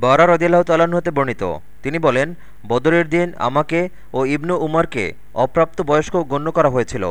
বারা রদিল্লাহ তাল্লাহ্ন হতে বর্ণিত। তিনি বলেন, বদরের দিন আমাকে ও ইবনু উমরকে অপ্রাপ্ত বয়স্ক গণ্য করা হয়েছিল।